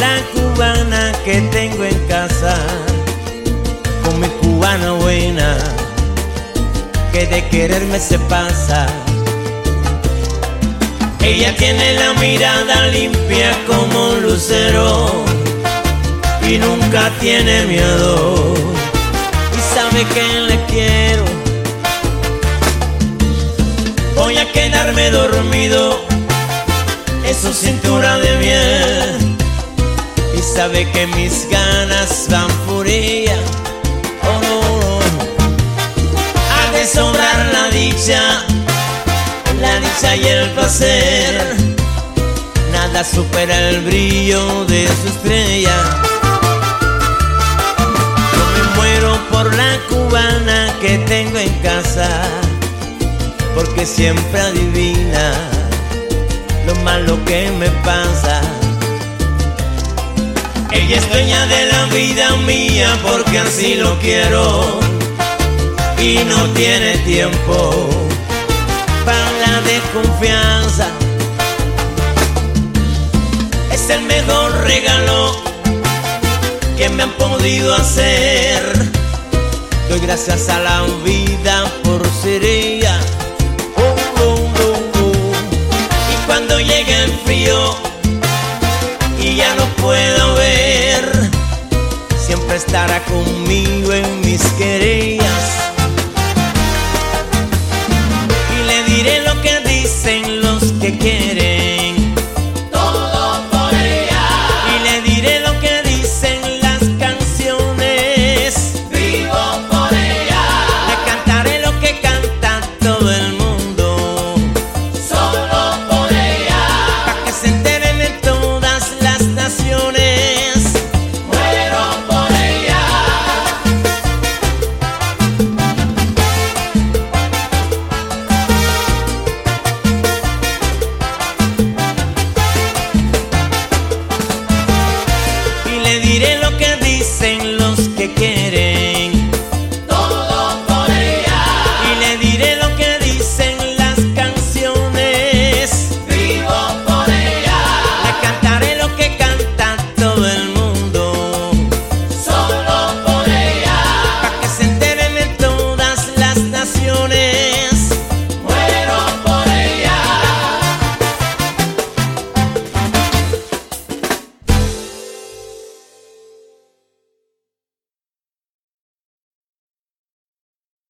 la cubana que tengo en casa, con mi cubana buena, que de quererme se pasa. Ella tiene la mirada limpia como un lucero y nunca tiene miedo y sabe que le quiero. Voy a quedarme dormido en su cintura de miel sabe que mis ganas van por ella. Oh no, no. Ha de sobrar la dicha, la dicha y el placer. Nada supera el brillo de su estrella. Yo me muero por la cubana que tengo en casa, porque siempre adivina lo malo que me pasa. Ella es dueña de la vida mía porque así lo quiero y no tiene tiempo para la desconfianza. Es el mejor regalo que me han podido hacer. Doy gracias a la vida por ser ella. Oh, oh, oh. Y cuando llegue el frío y ya no puedo siempre estará conmigo en mis querellas. Y le diré lo que dicen los que quieren. dicen los que quieren.